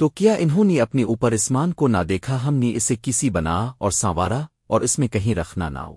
تو کیا انہوں نے اپنے اوپر اسمان کو نہ دیکھا ہم نے اسے کسی بنا اور سنوارا اور اس میں کہیں رکھنا نہ ہو